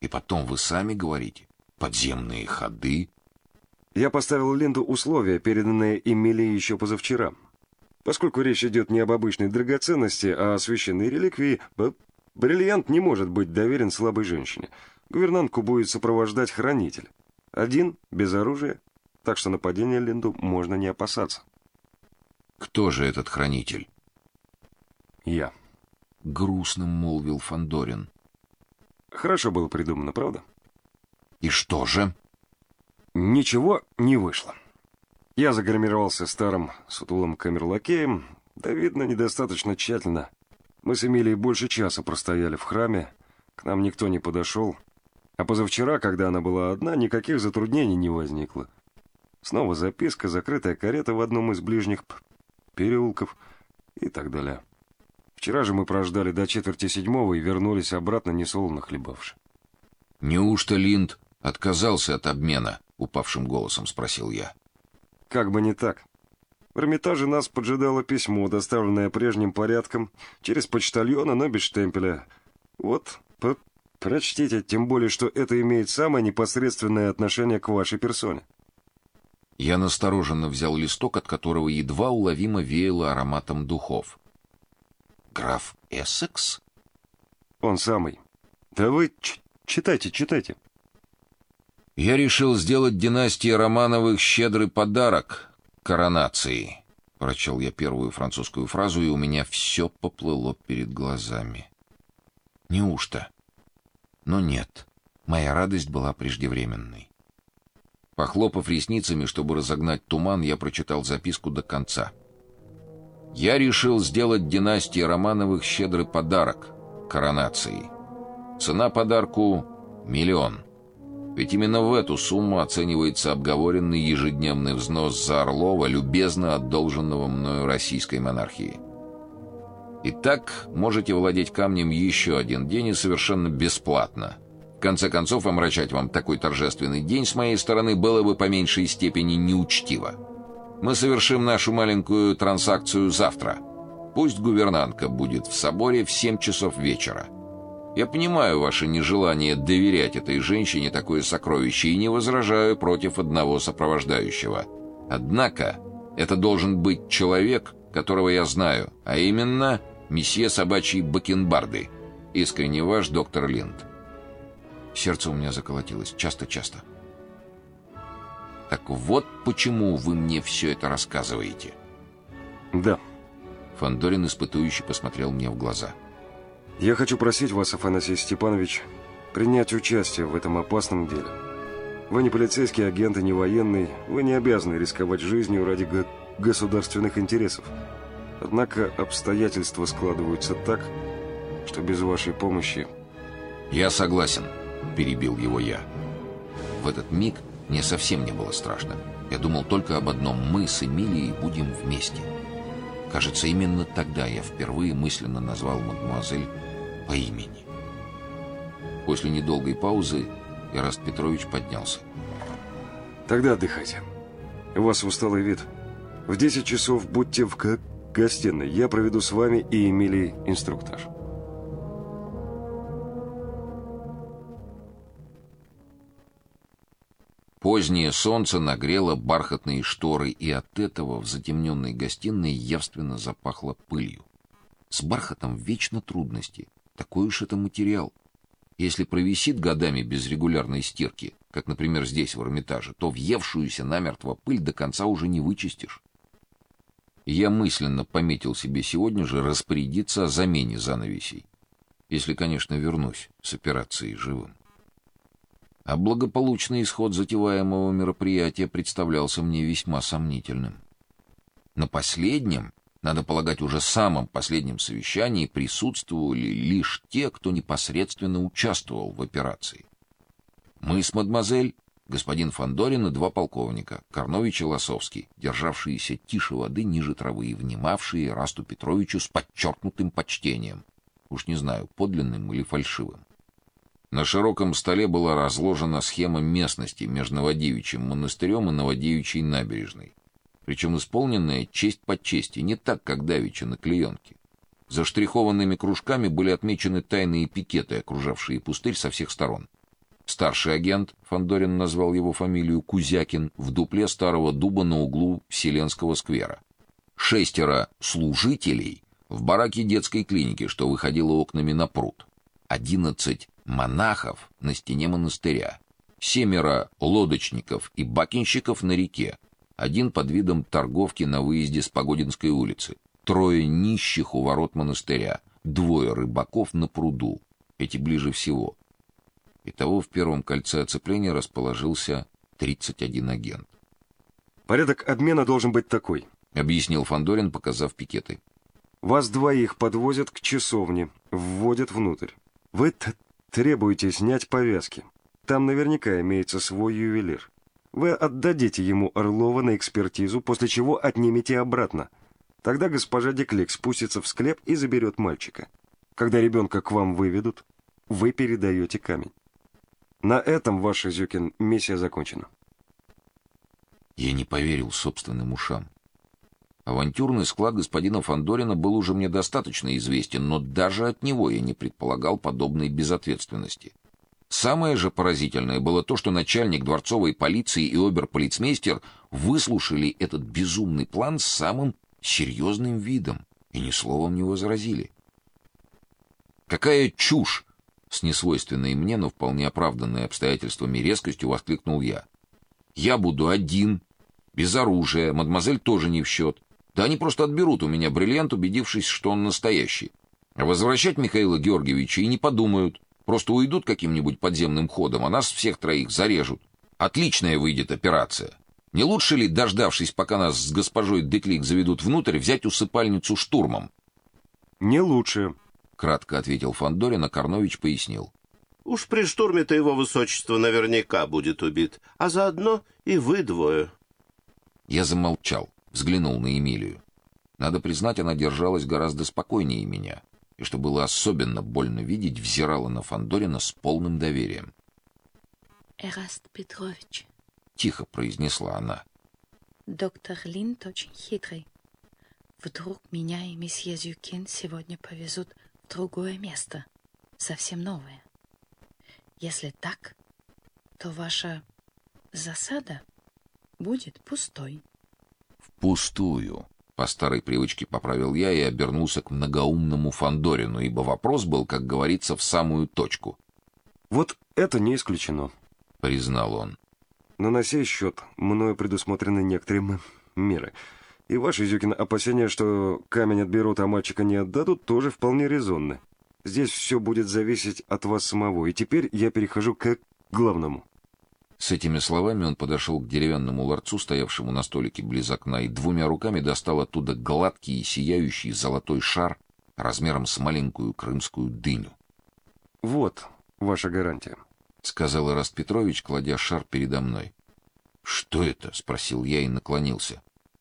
И потом вы сами говорите, подземные ходы. Я поставил Линду условия, переданные Эмилии еще позавчера. Поскольку речь идет не об обычной драгоценности, а о священной реликвии, бриллиант не может быть доверен слабой женщине. Гувернантку будет сопровождать хранитель. Один, без оружия, так что нападения Линду можно не опасаться. Кто же этот хранитель? Я. Грустно молвил Фандорин. Хорошо было придумано, правда? И что же? Ничего не вышло. Я загримировался старым сутулым камерлакеем, да, видно, недостаточно тщательно. Мы с Эмилией больше часа простояли в храме, к нам никто не подошел. А позавчера, когда она была одна, никаких затруднений не возникло. Снова записка, закрытая карета в одном из ближних переулков и так далее. Вчера же мы прождали до четверти седьмого и вернулись обратно, несолоно хлебавши. Неужто Линд отказался от обмена? упавшим голосом спросил я. Как бы не так. В Эрмитаже нас поджидало письмо, доставленное прежним порядком, через почтальона, но без штемпеля. Вот, по прочтите, тем более, что это имеет самое непосредственное отношение к вашей персоне. Я настороженно взял листок, от которого едва уловимо веяло ароматом духов. Граф Эссекс? Он самый. Да вы читайте, читайте. Я решил сделать династии Романовых щедрый подарок коронации. Прочел я первую французскую фразу, и у меня все поплыло перед глазами. Неужто? Но нет. Моя радость была преждевременной. Похлопав ресницами, чтобы разогнать туман, я прочитал записку до конца. Я решил сделать династии Романовых щедрый подарок коронации. Цена подарку миллион. Ведь именно в эту сумму оценивается обговоренный ежедневный взнос за Орлова, любезно одолженного мною российской монархии. Итак, можете владеть камнем еще один день и совершенно бесплатно. В конце концов, омрачать вам такой торжественный день с моей стороны было бы по меньшей степени неучтиво. Мы совершим нашу маленькую транзакцию завтра. Пусть гувернантка будет в соборе в 7 часов вечера. Я понимаю ваше нежелание доверять этой женщине такое сокровище и не возражаю против одного сопровождающего. Однако, это должен быть человек, которого я знаю, а именно месье собачий Бакенбарды. Искренне ваш доктор Линд. Сердце у меня заколотилось часто-часто. Так вот почему вы мне все это рассказываете. Да. Фандорин испытующе посмотрел мне в глаза. Я хочу просить вас, Афанасий Степанович, принять участие в этом опасном деле. Вы не полицейский агент и не военный, вы не обязаны рисковать жизнью ради го государственных интересов. Однако обстоятельства складываются так, что без вашей помощи... Я согласен, перебил его я. В этот миг мне совсем не было страшно. Я думал только об одном: мы с Эмилией будем вместе. Кажется, именно тогда я впервые мысленно назвал мадемуазель по имени. После недолгой паузы Ираст Петрович поднялся. Тогда отдыхайте. У вас усталый вид. В 10 часов будьте в гостиной. Я проведу с вами и Эмилией инструктаж. Позднее солнце нагрело бархатные шторы, и от этого в затемненной гостиной явственно запахло пылью. С бархатом вечно трудности. Такой уж это материал. Если провисит годами без регулярной стирки, как, например, здесь в Эрмитаже, то въевшуюся намертво пыль до конца уже не вычистишь. Я мысленно пометил себе сегодня же распорядиться о замене занавесей, если, конечно, вернусь с операцией живым а благополучный исход затеваемого мероприятия представлялся мне весьма сомнительным. На последнем, надо полагать, уже самом последнем совещании присутствовали лишь те, кто непосредственно участвовал в операции. Мы с мадемуазель, господин Фандорин и два полковника, Карнович и Лосовский, державшиеся тише воды ниже травы и внимавшие Расту Петровичу с подчеркнутым почтением. Уж не знаю, подлинным или фальшивым. На широком столе была разложена схема местности между Новодевичьим монастырем и Новодевичьей набережной, причем исполненная честь по чести, не так, как давеча на клеенке. За штрихованными кружками были отмечены тайные пикеты, окружавшие пустырь со всех сторон. Старший агент, Фандорин назвал его фамилию Кузякин, в дупле старого дуба на углу Вселенского сквера. Шестеро служителей в бараке детской клиники, что выходило окнами на пруд. Одиннадцать монахов на стене монастыря. Семеро лодочников и бакинщиков на реке. Один под видом торговки на выезде с Погодинской улицы. Трое нищих у ворот монастыря. Двое рыбаков на пруду. Эти ближе всего. Итого в первом кольце оцепления расположился 31 агент. Порядок обмена должен быть такой, объяснил Фандорин, показав пикеты. Вас двоих подвозят к часовне, вводят внутрь. Вы требуете снять повязки. Там наверняка имеется свой ювелир. Вы отдадите ему Орлова на экспертизу, после чего отнимете обратно. Тогда госпожа Деклик спустится в склеп и заберет мальчика. Когда ребенка к вам выведут, вы передаете камень. На этом, ваш Изюкин, миссия закончена. Я не поверил собственным ушам. Авантюрный склад господина Фандорина был уже мне достаточно известен, но даже от него я не предполагал подобной безответственности. Самое же поразительное было то, что начальник дворцовой полиции и оберполицмейстер выслушали этот безумный план с самым серьезным видом и ни словом не возразили. Какая чушь с несвойственной мне, но вполне оправданной обстоятельствами резкостью воскликнул я. Я буду один, без оружия, мадемуазель тоже не в счет. Да они просто отберут у меня бриллиант, убедившись, что он настоящий. А возвращать Михаила Георгиевича и не подумают. Просто уйдут каким-нибудь подземным ходом, а нас всех троих зарежут. Отличная выйдет операция. Не лучше ли, дождавшись, пока нас с госпожой Деклик заведут внутрь, взять усыпальницу штурмом? Не лучше, кратко ответил Фандорин, а Карнович пояснил. Уж при штурме-то его высочество наверняка будет убит, а заодно и вы двое. Я замолчал, взглянул на Эмилию. Надо признать, она держалась гораздо спокойнее меня, и что было особенно больно видеть, взирала на Фандорина с полным доверием. Эраст Петрович, тихо произнесла она. Доктор Линд очень хитрый. Вдруг меня и месье Зюкин сегодня повезут другое место, совсем новое. Если так, то ваша засада будет пустой. Впустую. По старой привычке поправил я и обернулся к многоумному Фандорину, ибо вопрос был, как говорится, в самую точку. Вот это не исключено, признал он. Но на сей счет мною предусмотрены некоторые меры. И ваши, Зюкин, опасения, что камень отберут, а мальчика не отдадут, тоже вполне резонны. Здесь все будет зависеть от вас самого. И теперь я перехожу к главному. С этими словами он подошел к деревянному ларцу, стоявшему на столике близ окна, и двумя руками достал оттуда гладкий и сияющий золотой шар размером с маленькую крымскую дыню. Вот ваша гарантия, сказал Ираст Петрович, кладя шар передо мной. Что это? спросил я и наклонился.